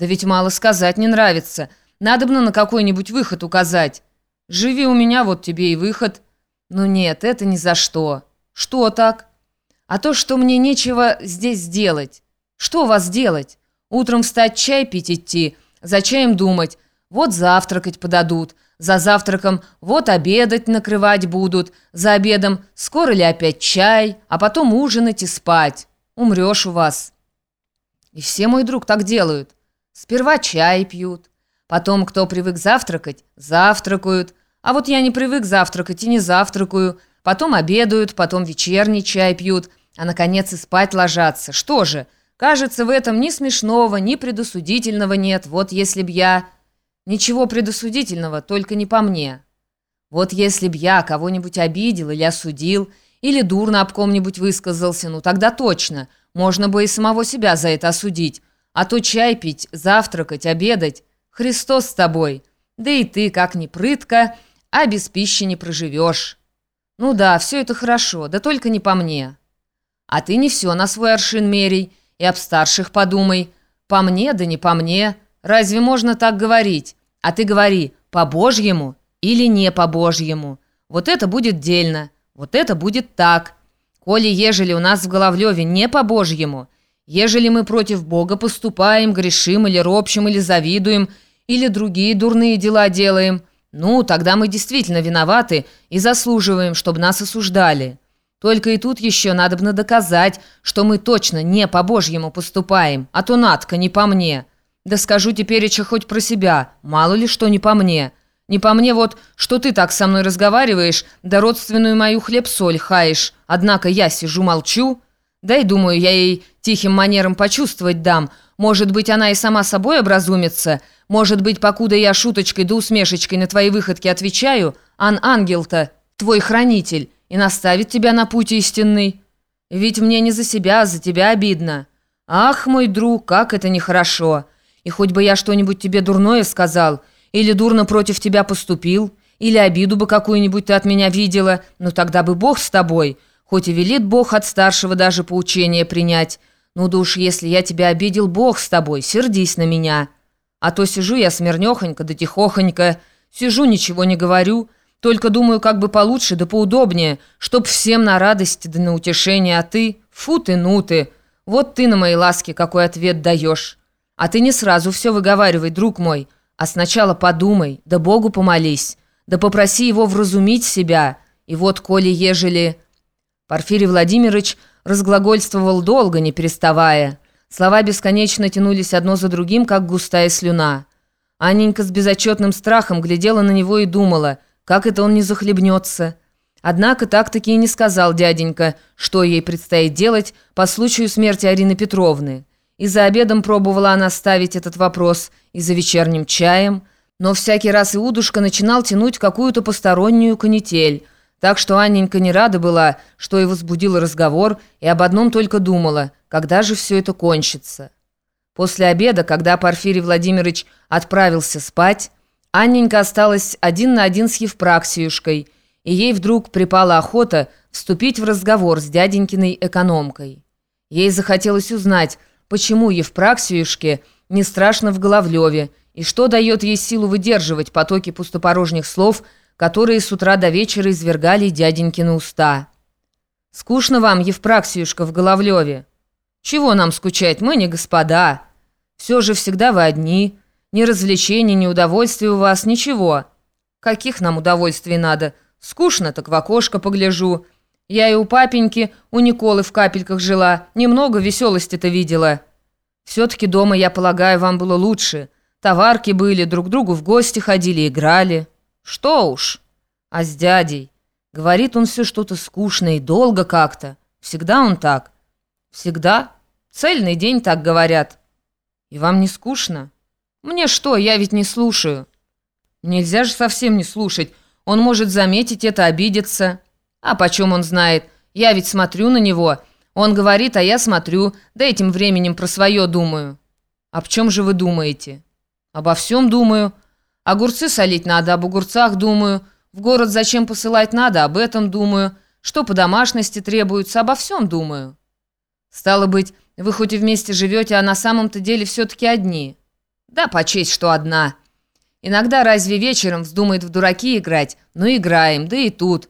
Да ведь мало сказать не нравится. Надобно на какой-нибудь выход указать. Живи у меня, вот тебе и выход. Ну нет, это ни за что. Что так? А то, что мне нечего здесь делать. Что вас делать? Утром встать чай пить идти, за чаем думать. Вот завтракать подадут, за завтраком вот обедать накрывать будут, за обедом скоро ли опять чай, а потом ужинать и спать. Умрешь у вас. И все, мой друг, так делают. Сперва чай пьют, потом, кто привык завтракать, завтракают, а вот я не привык завтракать и не завтракаю, потом обедают, потом вечерний чай пьют, а, наконец, и спать ложатся. Что же, кажется, в этом ни смешного, ни предосудительного нет. Вот если б я... Ничего предосудительного, только не по мне. Вот если б я кого-нибудь обидел или осудил, или дурно об ком-нибудь высказался, ну тогда точно, можно бы и самого себя за это осудить. А то чай пить, завтракать, обедать. Христос с тобой. Да и ты, как ни прытка, а без пищи не проживешь. Ну да, все это хорошо, да только не по мне. А ты не все на свой аршин мерей и об старших подумай. По мне, да не по мне. Разве можно так говорить? А ты говори, по-божьему или не по-божьему. Вот это будет дельно, вот это будет так. Коли ежели у нас в Головлеве не по-божьему, ежели мы против Бога поступаем, грешим или ропщим, или завидуем, или другие дурные дела делаем, ну, тогда мы действительно виноваты и заслуживаем, чтобы нас осуждали. Только и тут еще надо доказать, что мы точно не по-божьему поступаем, а то Надка не по мне». Да скажу теперь еще хоть про себя, мало ли что не по мне. Не по мне вот, что ты так со мной разговариваешь, да родственную мою хлеб-соль хаешь, однако я сижу молчу. Да и думаю, я ей тихим манером почувствовать дам. Может быть, она и сама собой образумится. Может быть, покуда я шуточкой да усмешечкой на твои выходки отвечаю, ан-ангел-то, твой хранитель, и наставит тебя на путь истинный. Ведь мне не за себя, а за тебя обидно. Ах, мой друг, как это нехорошо!» И хоть бы я что-нибудь тебе дурное сказал, или дурно против тебя поступил, или обиду бы какую-нибудь ты от меня видела, ну тогда бы Бог с тобой, хоть и велит Бог от старшего даже поучение принять. Ну да уж, если я тебя обидел, Бог с тобой, сердись на меня. А то сижу я смирнёхонько да тихохонько, сижу, ничего не говорю, только думаю, как бы получше да поудобнее, чтоб всем на радость да на утешение, а ты, фу ты, ну ты, вот ты на мои ласки какой ответ даешь». А ты не сразу все выговаривай, друг мой, а сначала подумай, да Богу помолись, да попроси его вразумить себя. И вот, коли ежели...» Порфирий Владимирович разглагольствовал долго, не переставая. Слова бесконечно тянулись одно за другим, как густая слюна. Анненька с безотчетным страхом глядела на него и думала, как это он не захлебнется. Однако так-таки и не сказал дяденька, что ей предстоит делать по случаю смерти Арины Петровны. И за обедом пробовала она ставить этот вопрос, и за вечерним чаем. Но всякий раз Иудушка начинал тянуть какую-то постороннюю канитель. Так что Анненька не рада была, что и возбудил разговор, и об одном только думала, когда же все это кончится. После обеда, когда Порфирий Владимирович отправился спать, Анненька осталась один на один с Евпраксиюшкой, и ей вдруг припала охота вступить в разговор с дяденькиной экономкой. Ей захотелось узнать, почему Евпраксиюшке не страшно в Головлеве, и что дает ей силу выдерживать потоки пустопорожних слов, которые с утра до вечера извергали дяденькины уста. «Скучно вам, Евпраксиюшка, в Головлеве?» «Чего нам скучать, мы не господа. Все же всегда вы одни. Ни развлечений, ни удовольствий у вас, ничего. Каких нам удовольствий надо? Скучно, так в окошко погляжу». Я и у папеньки, у Николы в капельках жила. Немного веселости-то видела. Все-таки дома, я полагаю, вам было лучше. Товарки были, друг другу в гости ходили, играли. Что уж. А с дядей? Говорит он все что-то скучное и долго как-то. Всегда он так? Всегда. Цельный день так говорят. И вам не скучно? Мне что, я ведь не слушаю. Нельзя же совсем не слушать. Он может заметить это, обидеться. А почем он знает? Я ведь смотрю на него. Он говорит, а я смотрю, да этим временем про свое думаю. Об чем же вы думаете? Обо всем думаю. Огурцы солить надо, об огурцах думаю. В город зачем посылать надо, об этом думаю. Что по домашности требуется, обо всем думаю. Стало быть, вы хоть и вместе живете, а на самом-то деле все-таки одни. Да, почесть, что одна. Иногда разве вечером вздумает в дураки играть? Ну, играем, да и тут.